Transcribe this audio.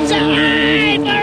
I'm sorry.